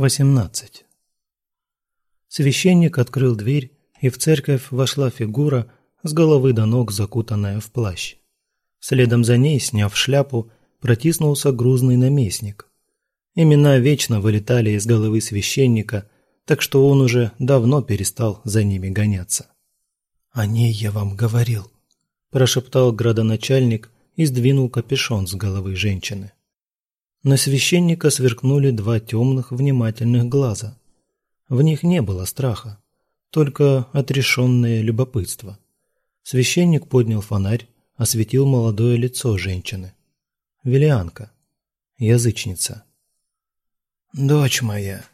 18. Священник открыл дверь, и в церковь вошла фигура с головы до ног закутанная в плащ. Следом за ней, сняв шляпу, протиснулся грузный наместник. Имена вечно вылетали из головы священника, так что он уже давно перестал за ними гоняться. «О ней я вам говорил», – прошептал градоначальник и сдвинул капюшон с головы женщины. На священника сверкнули два темных внимательных глаза. В них не было страха, только отрешенное любопытство. Священник поднял фонарь, осветил молодое лицо женщины. Велианка, язычница. «Дочь моя,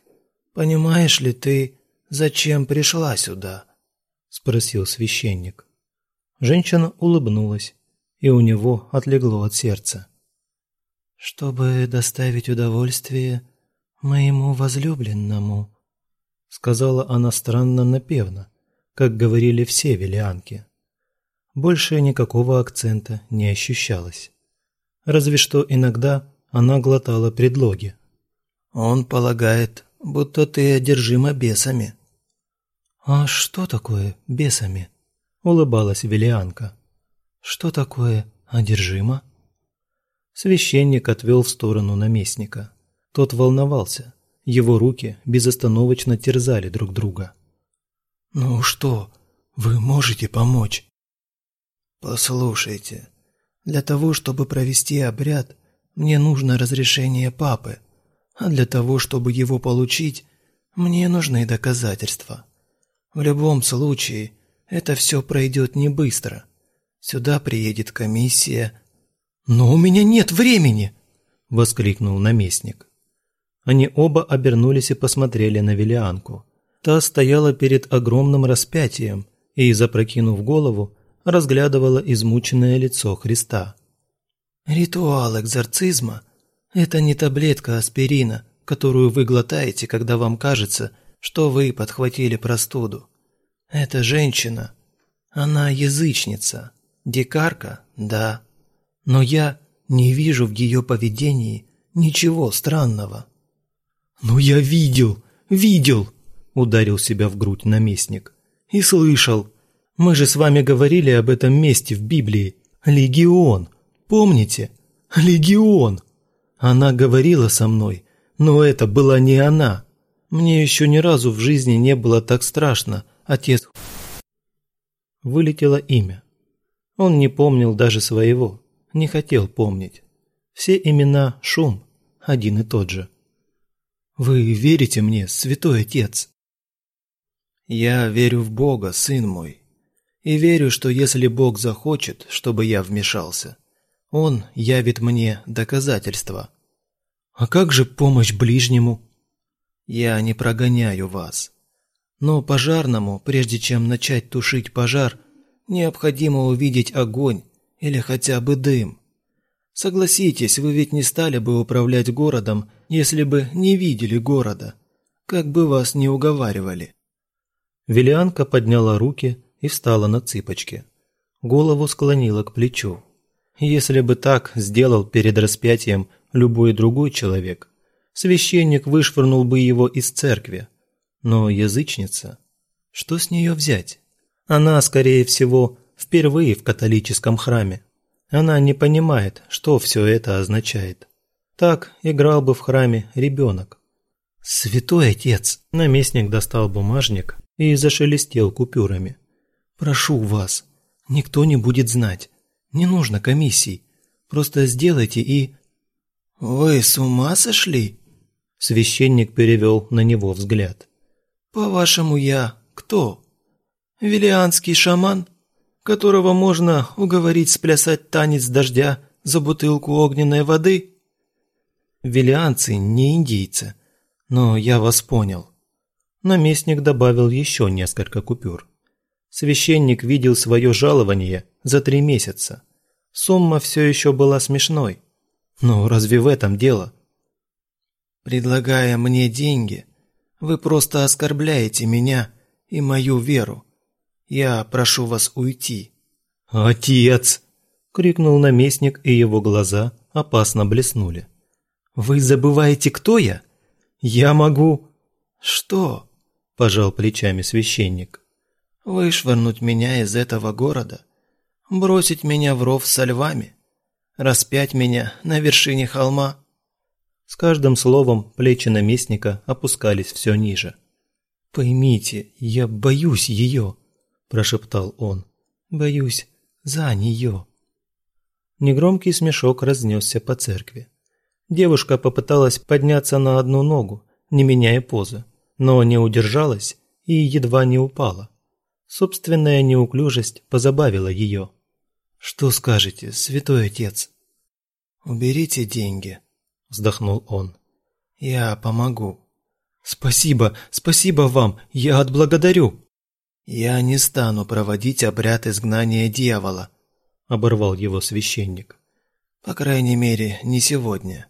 понимаешь ли ты, зачем пришла сюда?» – спросил священник. Женщина улыбнулась, и у него отлегло от сердца чтобы доставить удовольствие моему возлюбленному», — сказала она странно напевно, как говорили все велианки. Больше никакого акцента не ощущалось. Разве что иногда она глотала предлоги. «Он полагает, будто ты одержима бесами». «А что такое бесами?» — улыбалась велианка. «Что такое одержима?» Священник отвел в сторону наместника. Тот волновался. Его руки безостановочно терзали друг друга. «Ну что, вы можете помочь?» «Послушайте, для того, чтобы провести обряд, мне нужно разрешение папы, а для того, чтобы его получить, мне нужны доказательства. В любом случае, это все пройдет не быстро. Сюда приедет комиссия, «Но у меня нет времени!» – воскликнул наместник. Они оба обернулись и посмотрели на Велианку. Та стояла перед огромным распятием и, запрокинув голову, разглядывала измученное лицо Христа. «Ритуал экзорцизма – это не таблетка аспирина, которую вы глотаете, когда вам кажется, что вы подхватили простуду. Это женщина. Она язычница. Дикарка – да но я не вижу в ее поведении ничего странного. «Ну я видел, видел!» – ударил себя в грудь наместник. «И слышал. Мы же с вами говорили об этом месте в Библии. Легион. Помните? Легион. Она говорила со мной, но это была не она. Мне еще ни разу в жизни не было так страшно, отец...» Вылетело имя. Он не помнил даже своего не хотел помнить. Все имена – шум, один и тот же. «Вы верите мне, святой отец?» «Я верю в Бога, сын мой, и верю, что если Бог захочет, чтобы я вмешался, Он явит мне доказательства». «А как же помощь ближнему?» «Я не прогоняю вас. Но пожарному, прежде чем начать тушить пожар, необходимо увидеть огонь или хотя бы дым. Согласитесь, вы ведь не стали бы управлять городом, если бы не видели города, как бы вас не уговаривали. Велианка подняла руки и встала на цыпочки. Голову склонила к плечу. Если бы так сделал перед распятием любой другой человек, священник вышвырнул бы его из церкви. Но язычница, что с нее взять? Она, скорее всего, впервые в католическом храме. Она не понимает, что все это означает. Так играл бы в храме ребенок. «Святой отец!» – наместник достал бумажник и зашелестел купюрами. «Прошу вас, никто не будет знать. Не нужно комиссий. Просто сделайте и...» «Вы с ума сошли?» Священник перевел на него взгляд. «По-вашему, я кто? Велианский шаман?» Которого можно уговорить сплясать танец дождя за бутылку огненной воды? Велианцы не индейцы, но я вас понял. Наместник добавил еще несколько купюр. Священник видел свое жалование за три месяца. Сумма все еще была смешной. Но разве в этом дело? Предлагая мне деньги, вы просто оскорбляете меня и мою веру. Я прошу вас уйти». «Отец!» – крикнул наместник, и его глаза опасно блеснули. «Вы забываете, кто я? Я могу...» «Что?» – пожал плечами священник. «Вышвырнуть меня из этого города? Бросить меня в ров со львами? Распять меня на вершине холма?» С каждым словом плечи наместника опускались все ниже. «Поймите, я боюсь ее», – прошептал он. «Боюсь за нее». Негромкий смешок разнесся по церкви. Девушка попыталась подняться на одну ногу, не меняя позы, но не удержалась и едва не упала. Собственная неуклюжесть позабавила ее. «Что скажете, святой отец?» «Уберите деньги», – вздохнул он. «Я помогу». «Спасибо, спасибо вам, я отблагодарю». «Я не стану проводить обряд изгнания дьявола», – оборвал его священник. «По крайней мере, не сегодня.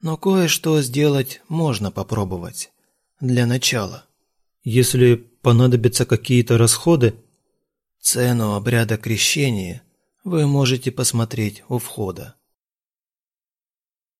Но кое-что сделать можно попробовать. Для начала». «Если понадобятся какие-то расходы...» «Цену обряда крещения вы можете посмотреть у входа».